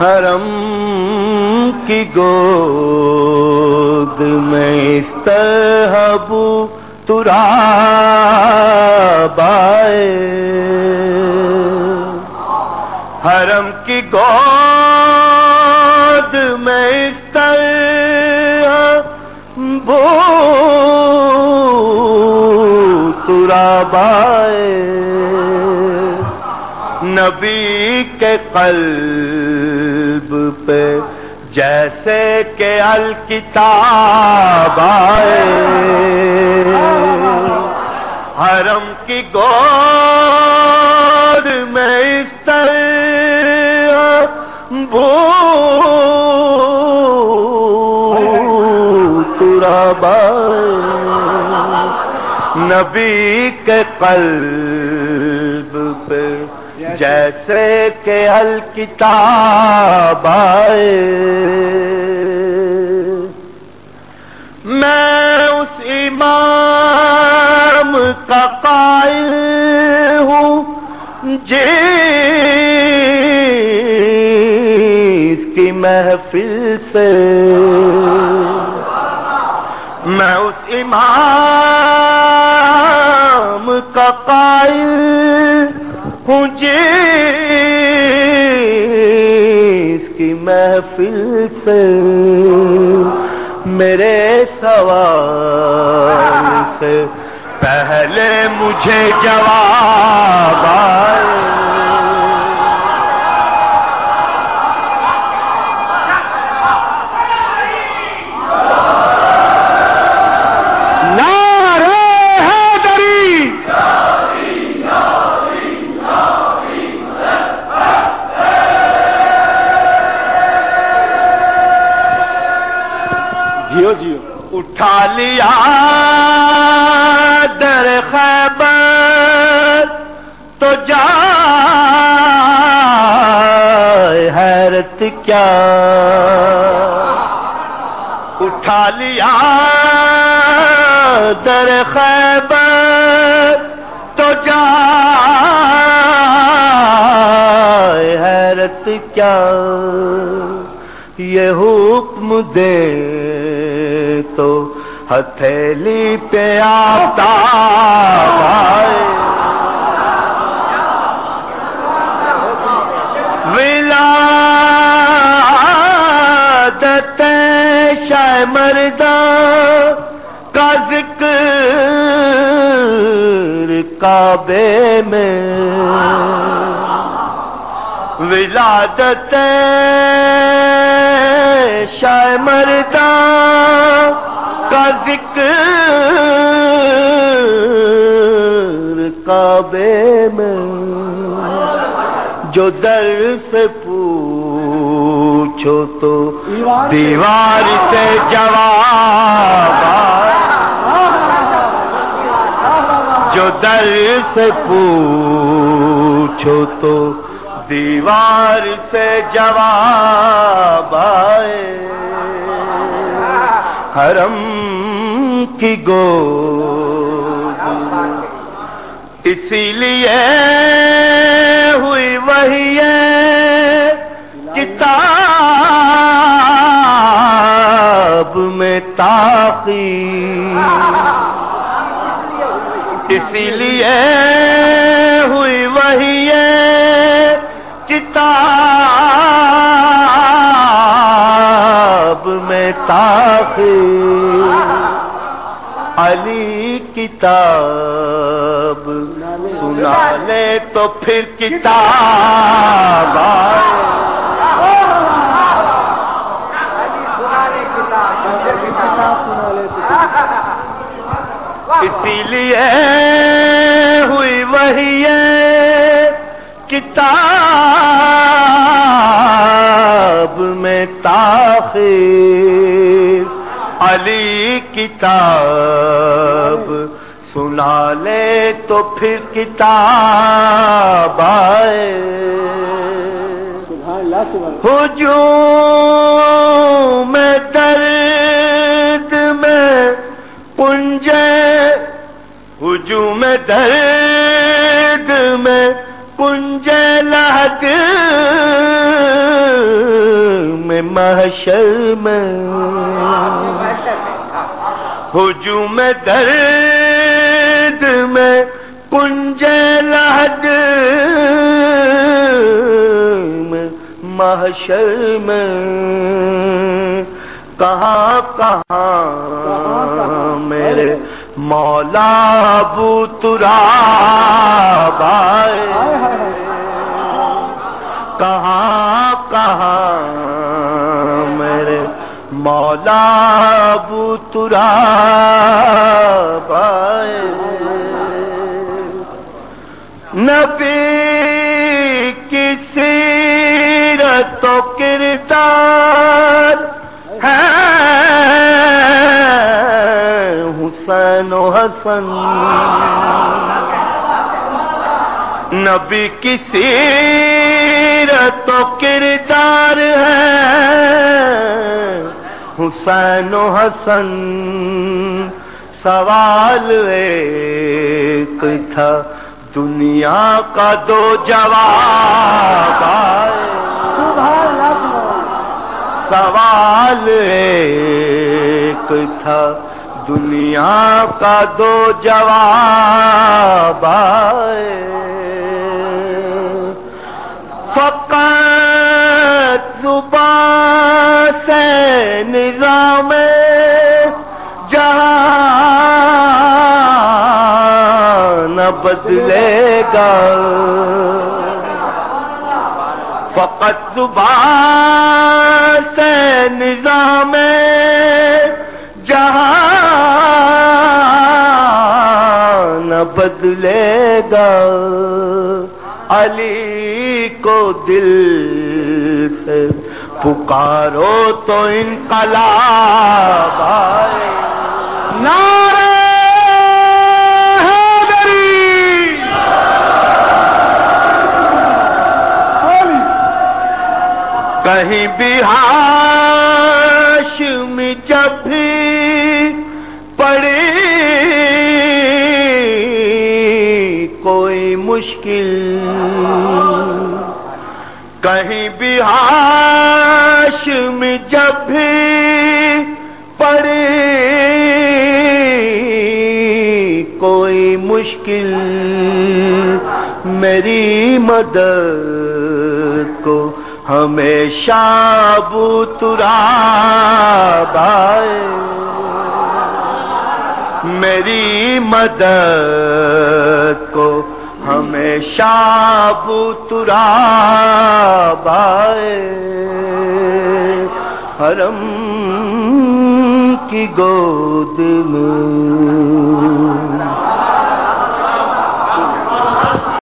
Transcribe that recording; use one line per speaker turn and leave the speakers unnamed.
حرم کی گود میں استحبو ترا بائے حرم کی گود میں استحبو ترا بائے نبی کے قلب پہ، جیسے کہ الکتاب آئے۔ حرم کی گود میں اس طرح بھو نبی کے قلب جیسے کہ الکتاب آئے۔ میں اس امام کا قائل ہوں، جس کی محفل سے۔ میں اس امام کا قائل ہوں جس کی محفل سے میرے سوال سے پہلے مجھے جواب جیو جیو۔ اٹھا لیا در خیبر، تو جا حیرت کیا۔ اٹھا لیا در خیبر، تو جا حیرت کیا۔ یہ حکم دے۔ تو ہتھیلی پہ آتا ولا دت شہ مردہ کا ذکر کعبے میں۔ ولادت شاہ مردہ کا ذکر کعبے میں جو در سے پوچھو تو دیوار سے جواب جو در سے پوچھو تو دیوار سے جواب آئے۔ حرم کی گو اسی لیے ہوئی وہی کتاب میں تاخی اسی لیے ہوئی وہی کتاب میں تاخیر۔ علی کتاب۔ سنا لے تو پھر کتاب۔ اسی لیے ہوئی وہی کتاب میں تاخیر۔ علی کتاب۔ سنا لے تو پھر کتاب آئے۔ ہجوم میں درد میں پنجے۔ ہجوم درد میں کنج لہد میں محشر میں ہجوم درد میں کنج لہد۔ میں محشر میں کہاں کہاں میرے مولا بو ترا بائے کہاں کہاں مولا بو ترا بائے نبی کسی تو کردار حسین و حسن۔ نبی کی سیرت و کردار ہے۔ حسین و حسن، سوال ایک تھا، دنیا کا دو جواب۔ سوال ایک تھا، دنیا کا دو جواب۔ فقط زبان سے نظام جہاں نہ بدلے گا۔ فقط زبان سے نظام جہاں نہ بدلے گا۔ علی کو دل سے پکارو تو انقلاب آئے۔ نعرہ کہیں بھی ہاشم جب بھی پڑے کوئی مشکل۔ کہیں بھی ہاشم جب بھی پڑے کوئی مشکل میری مدد کو ہمیشہ بوترا بائے میری مدد کو ہمیشہ پترا بائے۔ حرم کی گود میں۔